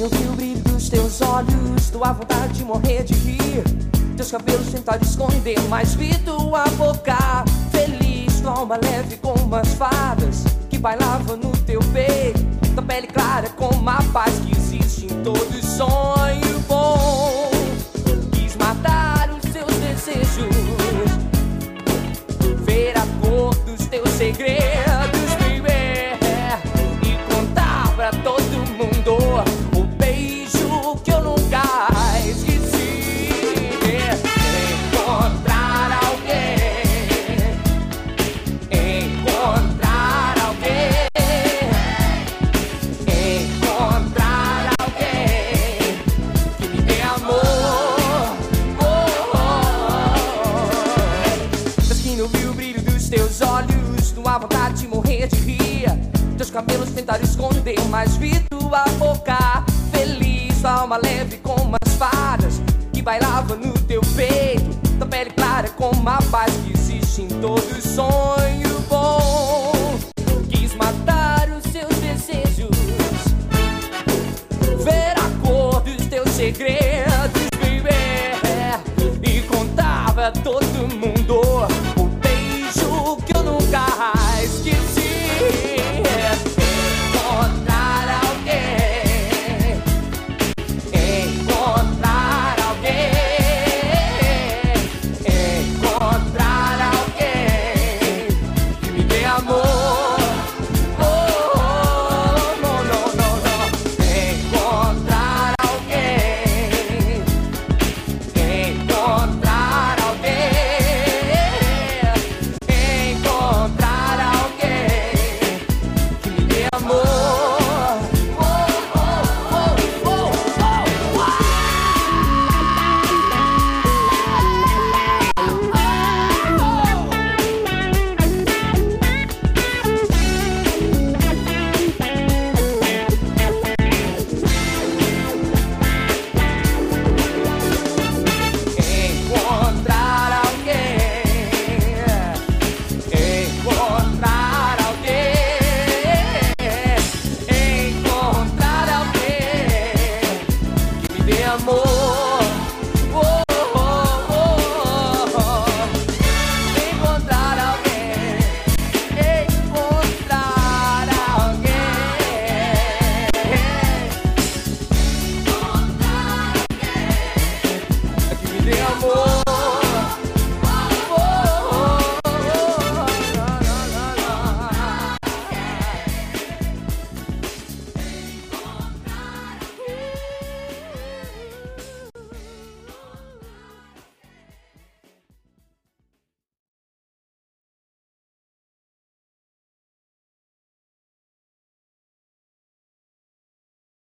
Eu vi o brilho dos teus olhos, tua vontade de morrer de rir. Teus cabelos tentaram esconder, mas vi tua boca feliz. Tua alma leve como as fadas que bailavam no teu peito. Tua pele clara como a paz Dá vontade de morrer de rir. Teus cabelos tentaram esconder, mas vi tua boca feliz. Tua alma leve como as fadas que bailava no teu peito. Tua pele clara como a paz que existe em todo sonho bom. Quis matar os seus desejos, ver a cor dos teus segredos, viver e contava todos. amor.